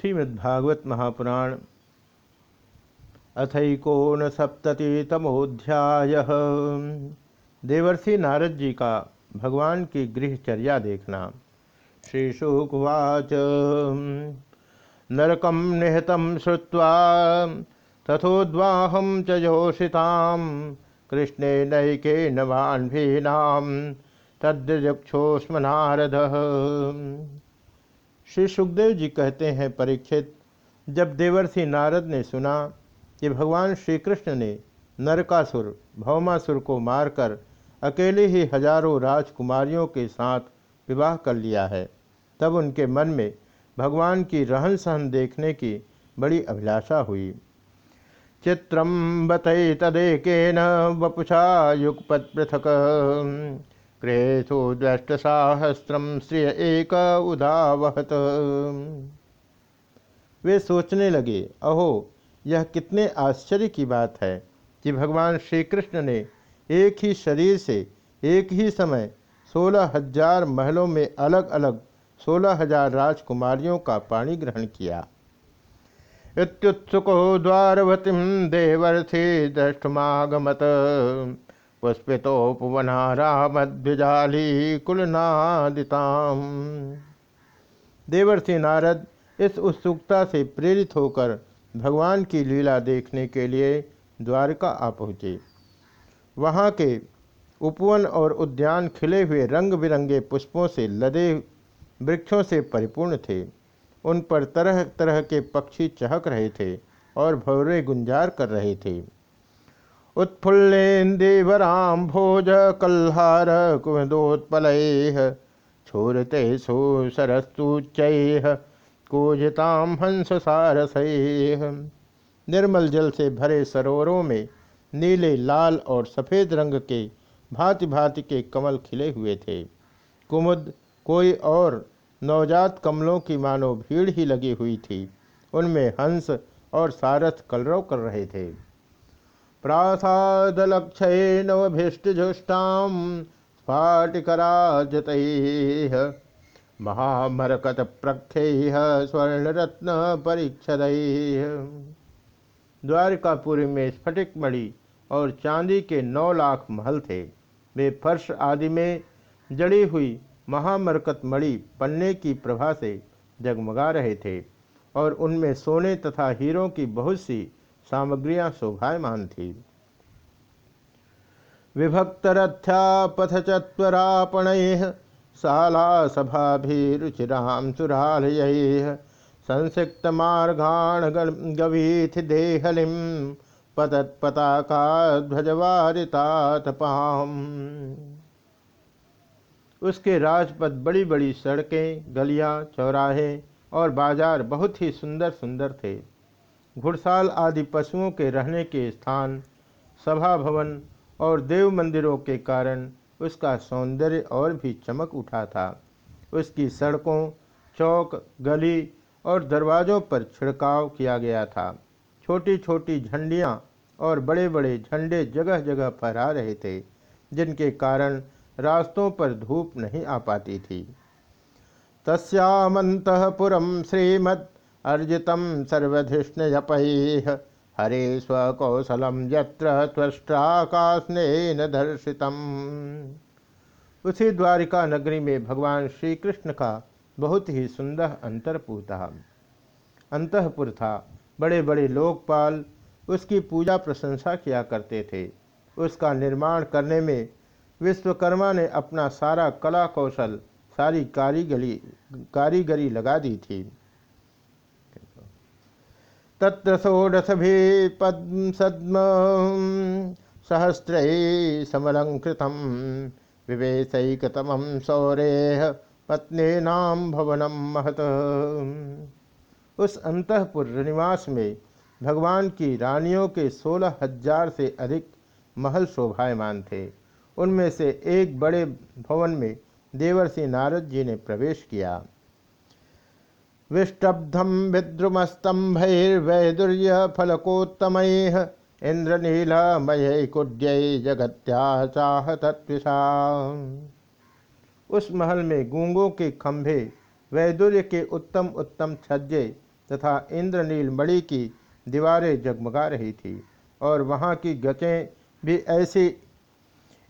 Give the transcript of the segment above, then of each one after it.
श्रीमद्भागवत महापुराण। अथकोन सप्ततितमोध्याय देवर्षि नारद जी का भगवान की गृहचर्या देखना। श्री शुकुवाच नरकम निहतम श्रुवा तथोद्वाहम च योषिताम कृष्णे नैके नवान्भीनाम तद्रक्षोस्म नारद। श्री सुखदेव जी कहते हैं परीक्षित, जब देवर्षि नारद ने सुना कि भगवान श्री कृष्ण ने नरकासुर भौमासुर को मारकर अकेले ही हज़ारों राजकुमारियों के साथ विवाह कर लिया है, तब उनके मन में भगवान की रहन सहन देखने की बड़ी अभिलाषा हुई। चित्रम बतई तदेकेन वपुषा युगपत पृथक। क्रेथो दृष्ट साहस्त्रम श्रिय एक उदावहत। वे सोचने लगे, अहो, यह कितने आश्चर्य की बात है कि भगवान श्री कृष्ण ने एक ही शरीर से एक ही समय सोलह हज़ार महलों में अलग अलग सोलह हज़ार राजकुमारियों का पाणी ग्रहण किया। इत्युत्सुको द्वारवतीम देवर्थी दृष्टमागमत पुष्पितोपवनारामद्विजाली कुलनादिताम। देवर्षि नारद इस उत्सुकता से प्रेरित होकर भगवान की लीला देखने के लिए द्वारका आ पहुँचे। वहाँ के उपवन और उद्यान खिले हुए रंग बिरंगे पुष्पों से लदे वृक्षों से परिपूर्ण थे। उन पर तरह तरह के पक्षी चहक रहे थे और भौरे गुंजार कर रहे थे। उत्फुल्लेन्दीवराम भोज कल्हार कुमदोत्पल छोरते सुसरस्तुच्च कूजताम हंस सारस निर्मल जल से भरे सरोवरों में नीले, लाल और सफ़ेद रंग के भांति भांति के कमल खिले हुए थे। कुमुद कोई और नवजात कमलों की मानो भीड़ ही लगी हुई थी। उनमें हंस और सारथ कलरव कर रहे थे। प्रासादलक्षय स्फाटिकराजत महामरकत प्रख्य स्वर्णरत्न परीक्षद द्वारकापुरी में स्फटिक मणि और चांदी के नौ लाख महल थे। वे फर्श आदि में जड़ी हुई महामरकत मणि पन्ने की प्रभा से जगमगा रहे थे और उनमें सोने तथा हीरों की बहुत सी सामग्रियाँ शोभायमान थी। विभक्तरथ्या पथ चत्वरापण शाला सभा भी रुचिराम सुरालय संसिक्त मार्गाण गवीथ देहलिम पतत पताका ध्वजवारितातपाम उसके राजपथ बड़ी बड़ी सड़कें, गलियाँ, चौराहे और बाज़ार बहुत ही सुंदर सुंदर थे। घुड़साल आदि पशुओं के रहने के स्थान, सभा भवन और देव मंदिरों के कारण उसका सौंदर्य और भी चमक उठा था। उसकी सड़कों, चौक, गली और दरवाज़ों पर छिड़काव किया गया था। छोटी छोटी झंडियाँ और बड़े बड़े झंडे जगह जगह फहरा रहे थे, जिनके कारण रास्तों पर धूप नहीं आ पाती थी। तस्यामंतपुरम श्रीमद अर्जित सर्वधिष्णयपैः हरे स्वकौशलम यत्र दर्शितम। उसी द्वारिका नगरी में भगवान श्री कृष्ण का बहुत ही सुंदर अंतरपुर था अंतपुर था। बड़े बड़े लोकपाल उसकी पूजा प्रशंसा किया करते थे। उसका निर्माण करने में विश्वकर्मा ने अपना सारा कला कौशल, सारी कारीगरी कारीगरी लगा दी थी। तत्र षोडशभि पद्म सद्म सहस्र समलंकृतम विवेशकतम सौरे पत्नी नाम भवनम महत। उस अंतपुर निवास में भगवान की रानियों के सोलह हज़ार से अधिक महल शोभायमान थे। उनमें से एक बड़े भवन में देवर्षि नारद जी ने प्रवेश किया। विष्टब्धम विद्रुमस्तंभैर्वैदुर्य फलकोत्तम इंद्रनीलमय कुड्य जगत्या चाह तत्विषा उस महल में गूंगों के खंभे, वैदुर्य के उत्तम उत्तम छज्जे तथा इंद्रनील मणि की दीवारें जगमगा रही थी और वहाँ की गचें भी ऐसी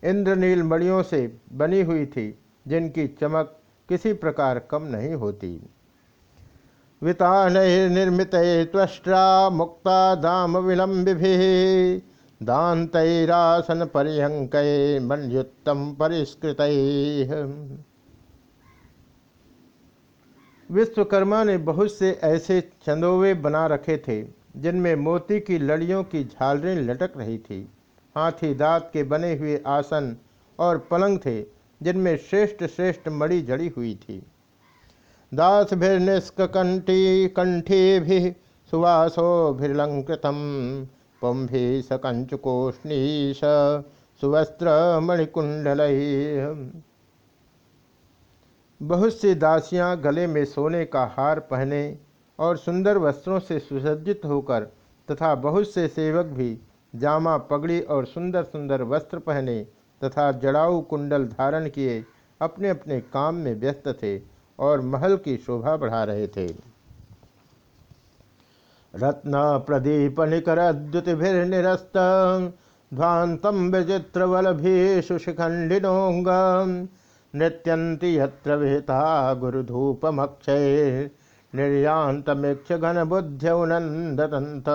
इंद्रनील मणियों से बनी हुई थी जिनकी चमक किसी प्रकार कम नहीं होती। वितानैर्निर्मित त्वष्ट्रा मुक्ता दाम विलंबि दातरासन पर्यंक मलयुत्तम परिष्कृत। विश्वकर्मा ने बहुत से ऐसे चंदोवे बना रखे थे, जिनमें मोती की लड़ियों की झालरें लटक रही थी। हाथी दांत के बने हुए आसन और पलंग थे, जिनमें श्रेष्ठ श्रेष्ठ मड़ी जड़ी हुई थी। दास भिर्निष्कंठी कंठी भी सुवासो भिर्लंकृतम पुंभि सुवस्त्र मणिकुंडल बहुत सी दासियाँ गले में सोने का हार पहने और सुंदर वस्त्रों से सुसज्जित होकर तथा बहुत से सेवक भी जामा पगड़ी और सुंदर सुंदर वस्त्र पहने तथा जड़ाऊ कुंडल धारण किए अपने अपने काम में व्यस्त थे। और महल की शोभा बढ़ा रहे थे। रत्न प्रदीप निकर द्युतिभिर्निरस्त ध्वांतम विचित्रवलभीषु शिखंडिनोंग नृत्यंती यत्र विहिता गुरुधूपमक्षय निर्यांतमेक्ष घन बुद्ध्यनंदतंत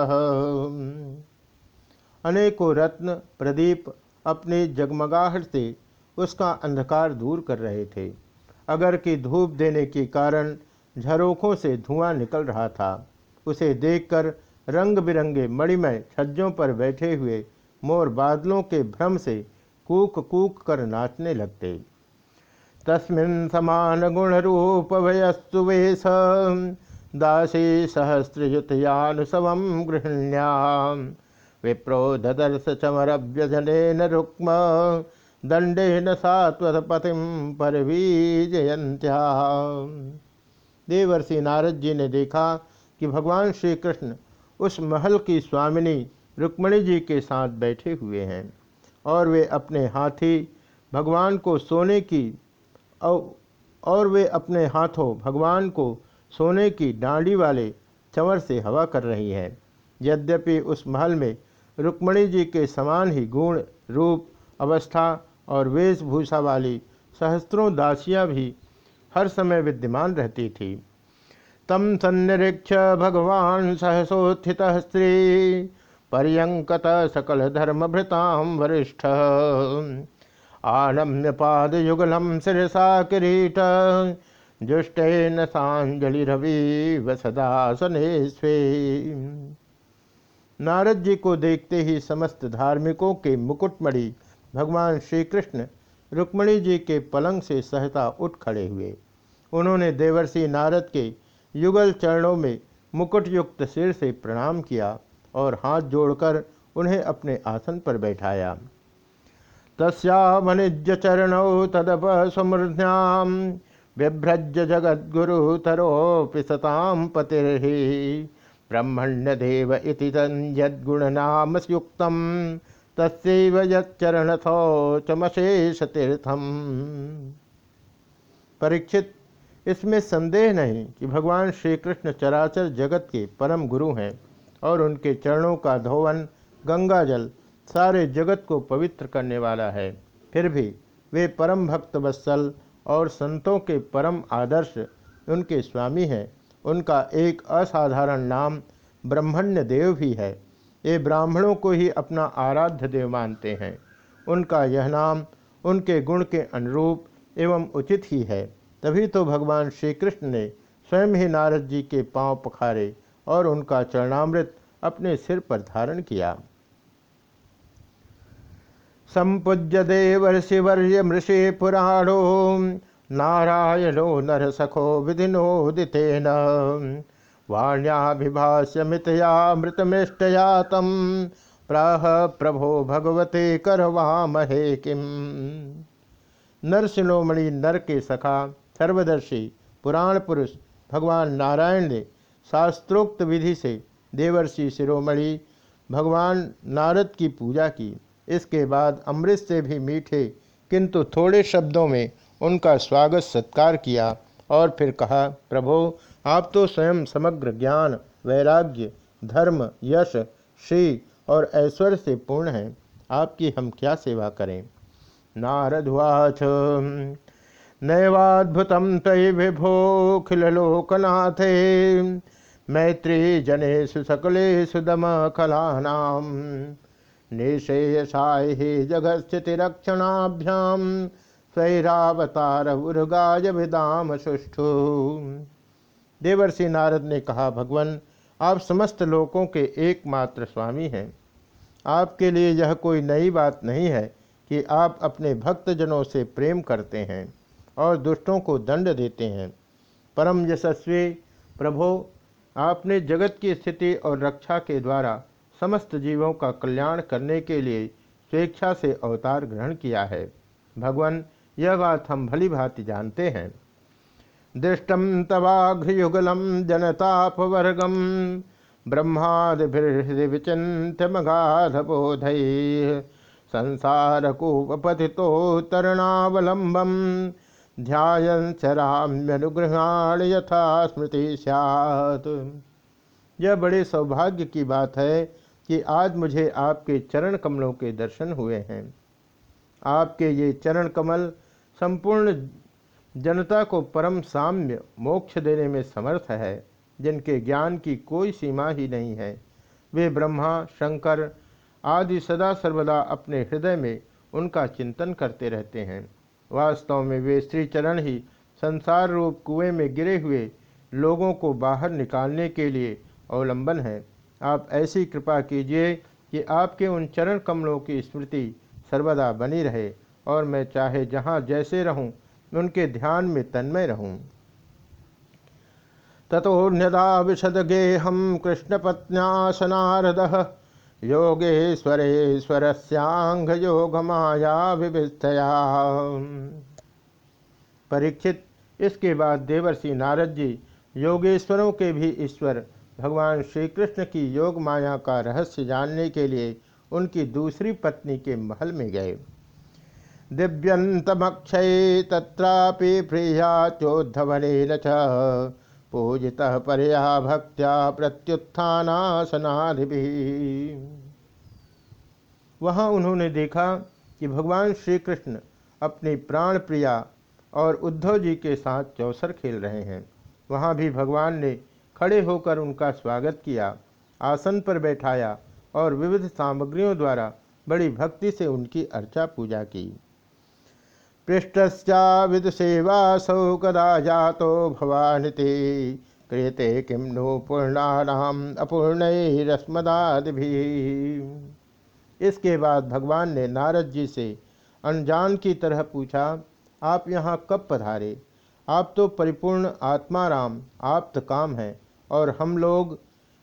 अनेकों रत्न प्रदीप अपने जगमगाहट से उसका अंधकार दूर कर रहे थे। अगर की धूप देने के कारण झरोखों से धुआँ निकल रहा था। उसे देखकर रंग बिरंगे मणिमय छज्जों पर बैठे हुए मोर बादलों के भ्रम से कूक कूक कर नाचने लगते। तस्मिन् समान गुण रूप वयस्तु वेश, दासी सहस्रयुतयानुसव गृहिण्याम। विप्रो ददर्श चमरव्यजन रुक्म दंडेन सात्वतपतिम परवीजयंत्या देवर्षि नारद जी ने देखा कि भगवान श्री कृष्ण उस महल की स्वामिनी रुक्मणी जी के साथ बैठे हुए हैं और वे अपने हाथी भगवान को सोने की और वे अपने हाथों भगवान को सोने की डांडी वाले चंवर से हवा कर रही हैं। यद्यपि उस महल में रुक्मणी जी के समान ही गुण रूप, अवस्था और वेशभूषा वाली सहस्त्रों दासियाँ भी हर समय विद्यमान रहती थी। तम सन्निरीक्ष भगवान सहसोत्थित स्त्री पर्यंकत सकल धर्म भृताम वरिष्ठ। आनम्य पाद युगलम शिरसा किरीट, जुष्टेन सांजलि रवि वसदासने स्वे। नारद जी को देखते ही समस्त धार्मिकों के मुकुटमणि भगवान श्री कृष्ण रुक्मणी जी के पलंग से सहता उठ खड़े हुए। उन्होंने देवर्षि नारद के युगल चरणों में मुकुटयुक्त सिर से प्रणाम किया और हाथ जोड़कर उन्हें अपने आसन पर बैठाया। तस्वनिज्य चरण तदप समृद्याम बिभ्रज जगद्गुरुतरोपि सतां पतिर्हि। ब्रह्मण्यदेव इति यद्गुणनाम युक्तं तस्यैव यच्चरणशौचमशेषतीर्थम परीक्षित, इसमें संदेह नहीं कि भगवान श्री कृष्ण चराचर जगत के परम गुरु हैं और उनके चरणों का धोवन गंगा जल सारे जगत को पवित्र करने वाला है। फिर भी वे परम भक्त वत्सल और संतों के परम आदर्श उनके स्वामी हैं। उनका एक असाधारण नाम ब्रह्मण्य देव भी है। ये ब्राह्मणों को ही अपना आराध्य देव मानते हैं। उनका यह नाम उनके गुण के अनुरूप एवं उचित ही है। तभी तो भगवान श्री कृष्ण ने स्वयं ही नारद जी के पाँव पखारे और उनका चरणामृत अपने सिर पर धारण किया। संपूज्य देवर्षिवर्य मृषि पुराणो, नारायणो नर नरसखो विधिनोदितेन वाण्याभिभाष्य मितया मृतमृष्टया तम प्राह प्रभो भगवते करवामहे किम। नरसिलोमणि नर के सखा, सर्वदर्शी, पुराण पुरुष, भगवान नारायण ने शास्त्रोक्त विधि से देवर्षि शिरोमणि, भगवान नारद की पूजा की। इसके बाद अमृत से भी मीठे, किंतु थोड़े शब्दों में उनका स्वागत सत्कार किया और फिर कहा, प्रभो आप तो स्वयं समग्र ज्ञान, वैराग्य, धर्म, यश, श्री और ऐश्वर्य से पूर्ण हैं। आपकी हम क्या सेवा करें? नारदवाच नैवाद्भुत तय विभोखिलोकनाथे मैत्री जनेषु सकलेषु दम कलानाम निशेषाय जगस्थितिरक्षणाभ्याम स्वैरावतार विदाम सुष्ठु देवर्षि नारद ने कहा, भगवान, आप समस्त लोकों के एकमात्र स्वामी हैं। आपके लिए यह कोई नई बात नहीं है कि आप अपने भक्तजनों से प्रेम करते हैं और दुष्टों को दंड देते हैं। परम यशस्वी प्रभो, आपने जगत की स्थिति और रक्षा के द्वारा समस्त जीवों का कल्याण करने के लिए स्वेच्छा से अवतार ग्रहण किया है। भगवान, यह बात हम भली भांति जानते हैं। दृष्टम तवाघ्रयुगलम जनतापवर्गम ब्रह्मादिभिर्हृदय विचिन्त्यमगाध बोधै संसार कूपति तरणावलंबम ध्यान चराम्यनुग्रहाण यथा स्मृति सैत यह बड़े सौभाग्य की बात है कि आज मुझे आपके चरण कमलों के दर्शन हुए हैं। आपके ये चरण कमल संपूर्ण जनता को परम साम्य मोक्ष देने में समर्थ है, जिनके ज्ञान की कोई सीमा ही नहीं है। वे ब्रह्मा, शंकर आदि सदा सर्वदा अपने हृदय में उनका चिंतन करते रहते हैं। वास्तव में वे श्रीचरण ही संसार रूप कुएँ में गिरे हुए लोगों को बाहर निकालने के लिए अवलंबन है। आप ऐसी कृपा कीजिए कि आपके उन चरण कमलों की स्मृति सर्वदा बनी रहे, और मैं चाहे जहाँ जैसे रहूँ उनके ध्यान में तन्मय रहूँ। तथोन्यदा विशद गेहम कृष्णपत्न्यासनारद योगेश्वरेश्वरस्यांग योग माया विभिस्तया परीक्षित, इसके बाद देवर्षि नारद जी, योगेश्वरों के भी ईश्वर, भगवान श्री कृष्ण की योग माया का रहस्य जानने के लिए उनकी दूसरी पत्नी के महल में गए। दिव्यंतमक्षय तत्रापि प्रिया चोद्धवन पूजिता परया भक्त्या प्रत्युत्थानासनाधि वहाँ उन्होंने देखा कि भगवान श्री कृष्ण अपनी प्राण प्रिया और उद्धव जी के साथ चौसर खेल रहे हैं। वहाँ भी भगवान ने खड़े होकर उनका स्वागत किया, आसन पर बैठाया और विविध सामग्रियों द्वारा बड़ी भक्ति से उनकी अर्चा पूजा की। पृष्ठस्या विदुसेवासौ कदा जातो भवानिति। क्रियते किम नो पूर्णानाम अपूर्णरस्मदादि इसके बाद भगवान ने नारद जी से अनजान की तरह पूछा, आप यहाँ कब पधारे? आप तो परिपूर्ण आत्माराम, आप्त काम हैं, और हम लोग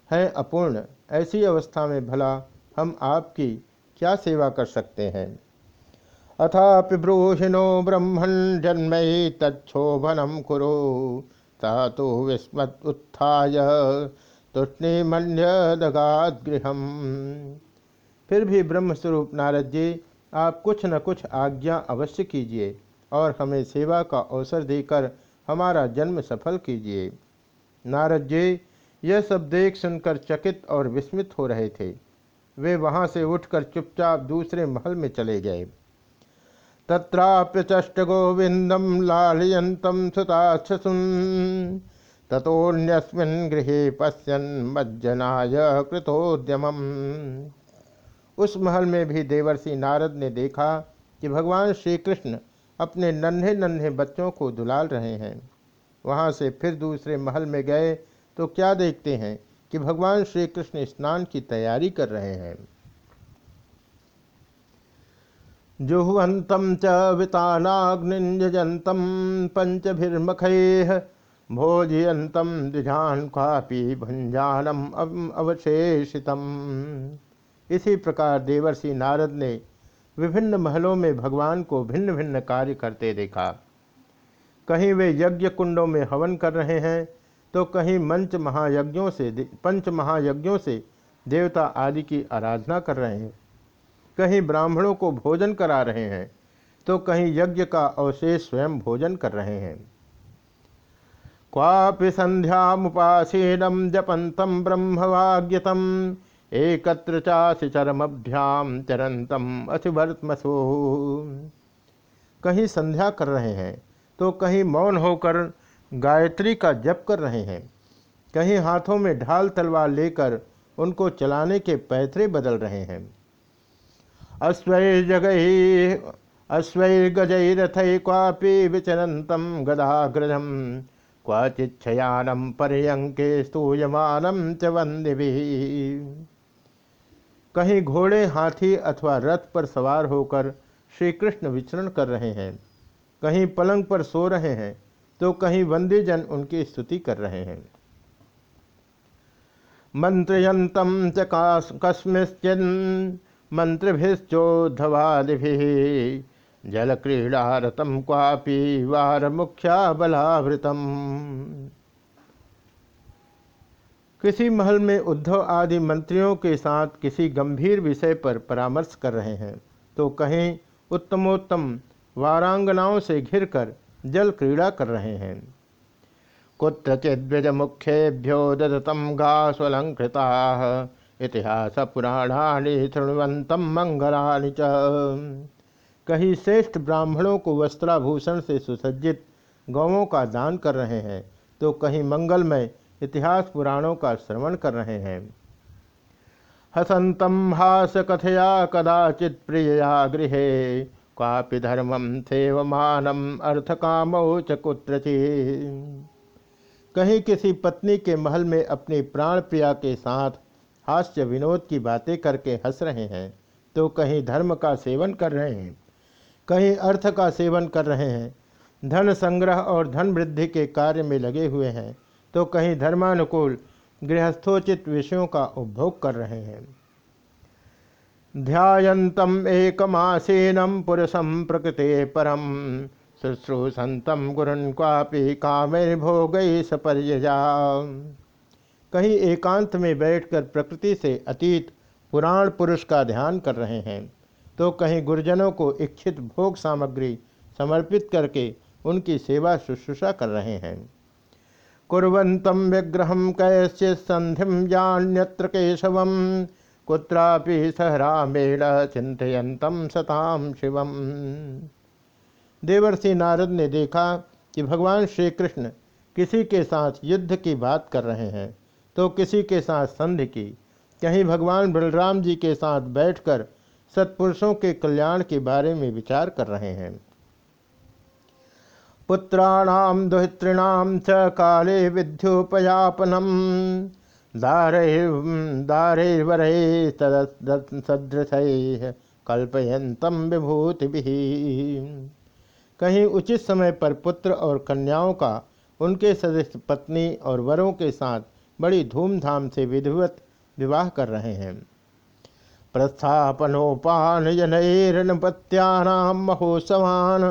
हैं अपूर्ण। ऐसी अवस्था में भला हम आपकी क्या सेवा कर सकते हैं? अथापि ब्रूहिणो ब्रह्मण जन्म तच्छोभनम कुरु। ता तो विस्मत उत्थाय तुष्णिमन्यदगात गृहम फिर भी ब्रह्मस्वरूप नारद जी, आप कुछ न कुछ आज्ञा अवश्य कीजिए और हमें सेवा का अवसर देकर हमारा जन्म सफल कीजिए। नारद जी, यह सब देख सुनकर चकित और विस्मित हो रहे थे। वे वहाँ से उठकर चुपचाप दूसरे महल में चले गए। तत्राप्यचष्ट गोविंदम लालयंतम सुताक्षसुन तथोन्यस्मिन गृह पश्यन मज्जनाय कृतोद्यम उस महल में भी देवर्षि नारद ने देखा कि भगवान श्री कृष्ण अपने नन्हे नन्हे बच्चों को दुलाल रहे हैं। वहाँ से फिर दूसरे महल में गए तो क्या देखते हैं कि भगवान श्री कृष्ण स्नान की तैयारी कर रहे हैं। जुहवंतम च वितानाग्निजंतम पंचभिर्मख भोजयंतम द्विजान कापी भंजानम अवशेषितम। इसी प्रकार देवर्षि नारद ने विभिन्न महलों में भगवान को भिन्न भिन्न कार्य करते देखा। कहीं वे यज्ञ कुंडों में हवन कर रहे हैं तो कहीं मंच महायज्ञों से पंच महायज्ञों से देवता आदि की आराधना कर रहे हैं। कहीं ब्राह्मणों को भोजन करा रहे हैं तो कहीं यज्ञ का अवशेष स्वयं भोजन कर रहे हैं। क्वापि संध्या संध्यामुपासीनम जपंतम ब्रह्मवाग्यतम, एकत्र चासी चरमभ्याम चरंतम असिवर्तमसो कहीं संध्या कर रहे हैं तो कहीं मौन होकर गायत्री का जप कर रहे हैं। कहीं हाथों में ढाल तलवार लेकर उनको चलाने के पैतरे बदल रहे हैं। अश्वै जगही अश्वै गजैरथ क्वापि विचरंतम गदाग्रजम। क्वाचिच्छयानम पर्यंके स्तूयमानम च वंदे कहीं घोड़े, हाथी अथवा रथ पर सवार होकर श्री कृष्ण विचरण कर रहे हैं, कहीं पलंग पर सो रहे हैं तो कहीं वंदीजन उनकी स्तुति कर रहे हैं। मंत्रयंतम च कस्मिश्चिन मंत्रिभिश्चोधवादि जल क्रीड़ारतम क्वापी वार मुख्या बलावृतम किसी महल में उद्धव आदि मंत्रियों के साथ किसी गंभीर विषय पर परामर्श कर रहे हैं तो कहीं, उत्तमोत्तम, वारांगनाओं से घिरकर जल क्रीड़ा कर रहे हैं। कुत्रचिद्विज मुख्येभ्यो ददतम गास्वलंकृता इतिहास पुराणानि शृण्वंतम मंगलानि च। कहीं श्रेष्ठ ब्राह्मणों को वस्त्राभूषण से सुसज्जित गौों का दान कर रहे हैं तो कहीं मंगलमय इतिहास पुराणों का श्रवण कर रहे हैं। हसंतम हास कथया कदाचित प्रियया गृह क्वापि धर्मम सेवमानम अर्थ कामो च कहीं किसी पत्नी के महल में अपनी प्राण प्रिया के साथ हास्य विनोद की बातें करके हंस रहे हैं तो कहीं धर्म का सेवन कर रहे हैं, कहीं अर्थ का सेवन कर रहे हैं, धन संग्रह और धन वृद्धि के कार्य में लगे हुए हैं तो कहीं धर्मानुकूल गृहस्थोचित विषयों का उपभोग कर रहे हैं। ध्यायन्तम एकमासीनम पुरुषम प्रकृति परम, शुश्रूषंतम गुरुन क्वापि कामिर्भोग सपर्यजा। कहीं एकांत में बैठकर प्रकृति से अतीत, पुराण पुरुष का ध्यान कर रहे हैं तो कहीं गुरुजनों को इच्छित भोग सामग्री समर्पित करके उनकी सेवा शुश्रूषा कर रहे हैं। कुरंतम विग्रह कैश्चित संधि जान्यत्र केशव, कुत्रापि सहरामेण चिंतयंतम सताम शिवम देवर्षि नारद ने देखा कि भगवान श्री कृष्ण किसी के साथ युद्ध की बात कर रहे हैं। तो किसी के साथ संधि की, कहीं भगवान बलराम जी के साथ बैठकर सत्पुरुषों के कल्याण के बारे में विचार कर रहे हैं। पुत्राणाम दुहितृणाम च काले विद्योपयापनम। दारे दारे वरे सदृश कल्पयंतम विभूति कहीं उचित समय पर पुत्र और कन्याओं का, उनके सदस्य पत्नी और वरों के साथ बड़ी धूमधाम से विधिवत विवाह कर रहे हैं। प्रस्थापनोपान जनैरनपत्यानाम महोत्सवान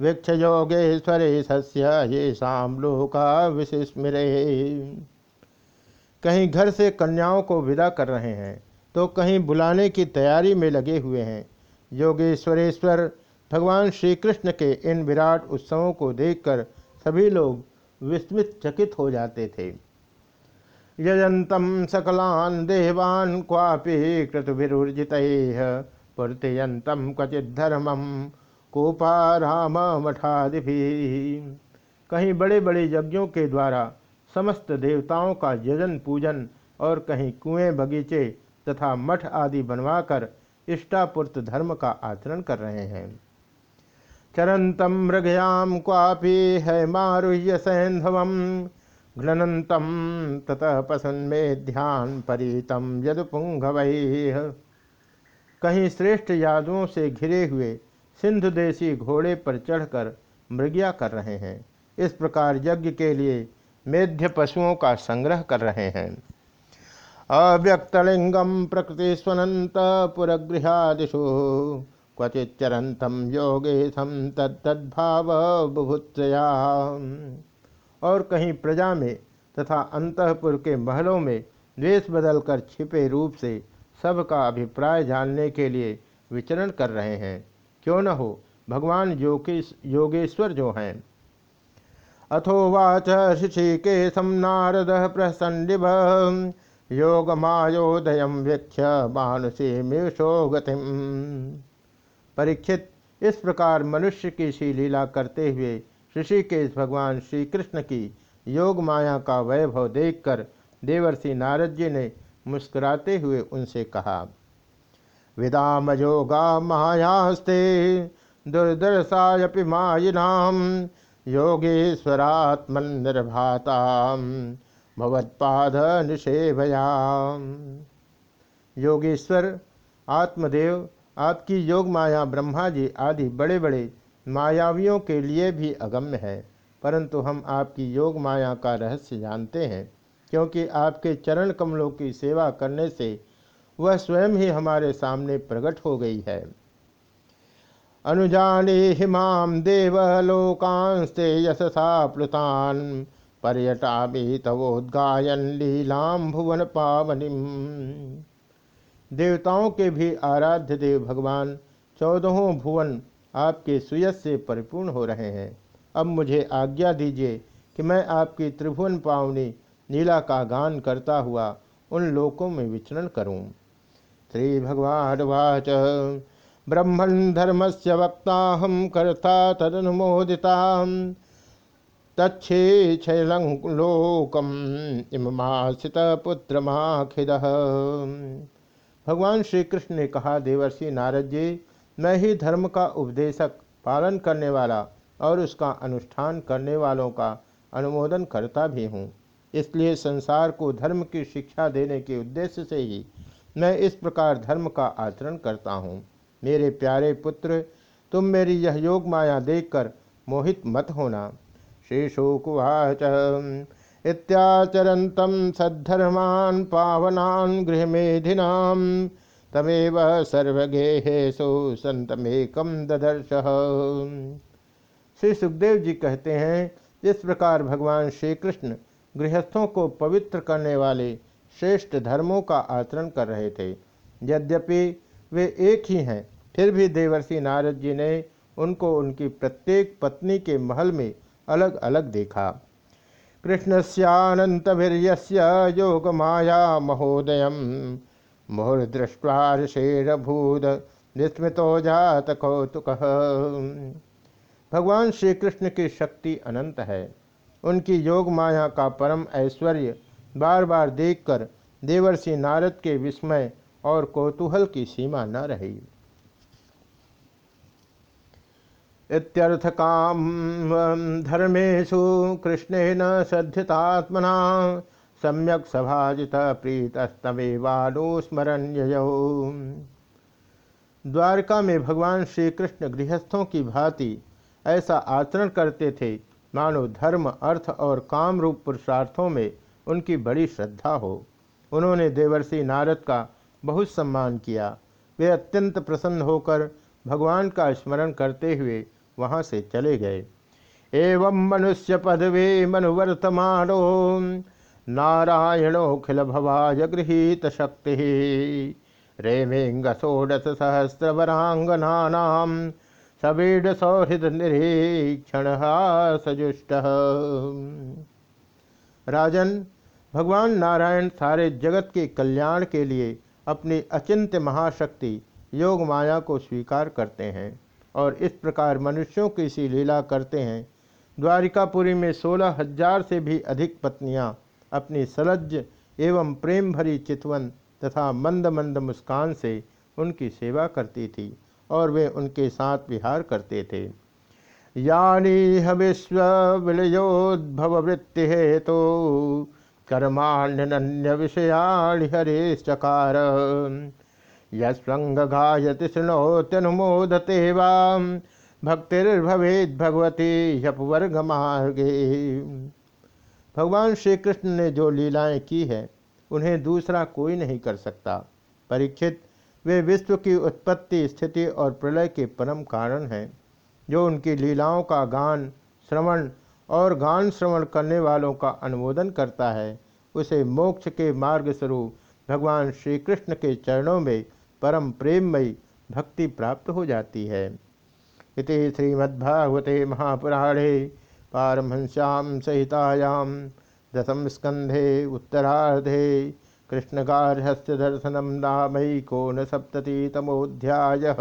वृक्ष योगेश्वरे सस्य ये शाम लोका विशिस्मरे कहीं घर से कन्याओं को विदा कर रहे हैं तो कहीं बुलाने की तैयारी में लगे हुए हैं। योगेश्वरेश्वर, भगवान श्री कृष्ण के इन विराट उत्सवों को देखकर सभी लोग विस्मित चकित हो जाते थे। यजंतम सकलान देवान क्वापि क्रतुभिर्जित पूर्तियंतम क्वचित धर्मम कोपाराम मठादि कहीं बड़े बड़े यज्ञों के द्वारा समस्त देवताओं का यजन, पूजन और कहीं कुएँ, बगीचे तथा मठ आदि बनवाकर इष्टापुर्त धर्म का आचरण कर रहे हैं। चरंतम मृगयाम क्वापी है मारुह्य सैंधव घ्नतम ततः पसन में ध्यान परितम यदुपुंगव कहीं श्रेष्ठ यादों से घिरे हुए सिंधु देशी घोड़े पर चढ़कर मृग्या कर रहे हैं। इस प्रकार यज्ञ के लिए मेध्य पशुओं का संग्रह कर रहे हैं। अव्यक्तलिंगम प्रकृति स्वनंत पुरगृहादिशु क्वचिचरंतम योगेशम तद्भाव बुभुत्सया और कहीं प्रजा में तथा अंतपुर के महलों में द्वेष बदलकर छिपे रूप से सबका अभिप्राय जानने के लिए विचरण कर रहे हैं। क्यों न हो, भगवान योगेश योगेश्वर जो हैं। अथोवाच ऋषिकेशं नारद प्रसन्निभ। योगमायोदय वीक्ष्य मानुषीमिषो गतिम। परीक्षित, इस प्रकार मनुष्य की सी लीला करते हुए ऋषिकेश भगवान श्री कृष्ण की योग माया का वैभव देखकर देवर्षि नारद जी ने मुस्कुराते हुए उनसे कहा विदाम योगा मायास्ते, दुर्दर्शायपि मायिनाम योगेश्वरात्मन निर्भाता भवत्पाद निषेभयाम योगेश्वर, आत्मदेव, आपकी योग माया ब्रह्मा जी आदि बड़े बड़े मायावियों के लिए भी अगम्य है, परंतु हम आपकी योग माया का रहस्य जानते हैं, क्योंकि आपके चरण कमलों की सेवा करने से वह स्वयं ही हमारे सामने प्रकट हो गई है। अनुजाने हिमाम देवलोकांस्ते यशसा प्लुतान, पर्यटामी तवोद्गायन लीलाम भुवन पावनिम। देवताओं के भी आराध्य देव भगवान चौदहों भुवन आपके सुयस से परिपूर्ण हो रहे हैं। अब मुझे आज्ञा दीजिए कि मैं आपकी त्रिभुवन पावनी नीला का गान करता हुआ उन लोकों में विचरण करूँ। श्री भगवान वाच। ब्रह्मण धर्म से वक्ता हम कर्ता तदनुमोदिता तच्छे लोकम इमाशित पुत्र माखिद भगवान श्री कृष्ण ने कहा, देवर्षि नारद जी मैं ही धर्म का उपदेशक, पालन करने वाला और उसका अनुष्ठान करने वालों का अनुमोदन करता भी हूँ। इसलिए संसार को धर्म की शिक्षा देने के उद्देश्य से ही मैं इस प्रकार धर्म का आचरण करता हूँ। मेरे प्यारे पुत्र, तुम मेरी यह योग माया देखकर मोहित मत होना। श्री शोकुवाच इत्याचरन्तं सद्धर्मान पावनान् गृहमेधिनां तमेव सर्वगेहेशु संतमेकम ददर्श। श्री सुखदेव जी कहते हैं इस प्रकार भगवान श्री कृष्ण गृहस्थों को पवित्र करने वाले श्रेष्ठ धर्मों का आचरण कर रहे थे, यद्यपि वे एक ही हैं, फिर भी देवर्षि नारद जी ने उनको उनकी प्रत्येक पत्नी के महल में अलग अलग देखा। कृष्णस्यानन्तवीर्यस्य योगमाया महोदय मुहुर्दृष्ट्वा ऋषेरभूद विस्मृतो जात कौतुक। भगवान श्री कृष्ण की शक्ति अनंत है। उनकी योग माया का परम ऐश्वर्य बार बार देखकर देवर्षि नारद के विस्मय और कौतूहल की सीमा न रही। इत्यर्थकाम धर्मेशु कृष्णेन सद्धितात्मना सम्यक सभाजित प्रीतस्तमेवानुस्मरण द्वारका में भगवान श्री कृष्ण गृहस्थों की भांति ऐसा आचरण करते थे, मानो धर्म, अर्थ और काम रूप पुरुषार्थों में उनकी बड़ी श्रद्धा हो। उन्होंने देवर्षि नारद का बहुत सम्मान किया। वे अत्यंत प्रसन्न होकर भगवान का स्मरण करते हुए वहाँ से चले गए। एवं मनुष्य पदवे मनुवर्तमानो। नारायणोखिल भवाज गृहीत शक्ति रेमेंग षोडश सहस्रवरांगना सबीड सौहृद निरीक्षण सजुष्ट राजन, भगवान नारायण सारे जगत के कल्याण के लिए अपनी अचिंत्य महाशक्ति योग माया को स्वीकार करते हैं और इस प्रकार मनुष्यों की सी लीला करते हैं। द्वारिकापुरी में सोलह हज़ार से भी अधिक पत्नियाँ अपनी सलज्ज एवं प्रेम भरी चितवन तथा मंद मंद मुस्कान से उनकी सेवा करती थी और वे उनके साथ विहार करते थे। यानी विश्व विलयोद्भव वृत्ति हेतु तो कर्माण्य विषयाणि हरे चकार यस्वंगायति शृणोत्यनुमोदते वाम भक्तिर्भवेद भगवती यपवर्ग मार्गे भगवान श्री कृष्ण ने जो लीलाएँ की है, उन्हें दूसरा कोई नहीं कर सकता। परीक्षित, वे विश्व की उत्पत्ति, स्थिति और प्रलय के परम कारण हैं, जो उनकी लीलाओं का गान, श्रवण और गान श्रवण करने वालों का अनुमोदन करता है। उसे मोक्ष के मार्ग स्वरूप भगवान श्री कृष्ण के चरणों में परम प्रेममयी भक्ति प्राप्त हो जाती है। इति श्रीमद्भागवते महापुराणे पारमहश्याम सहितायाम दशम स्कंधे उत्तरार्धे कृष्णगार्हस्य दर्शनम नामकोन सप्ततितमोध्याय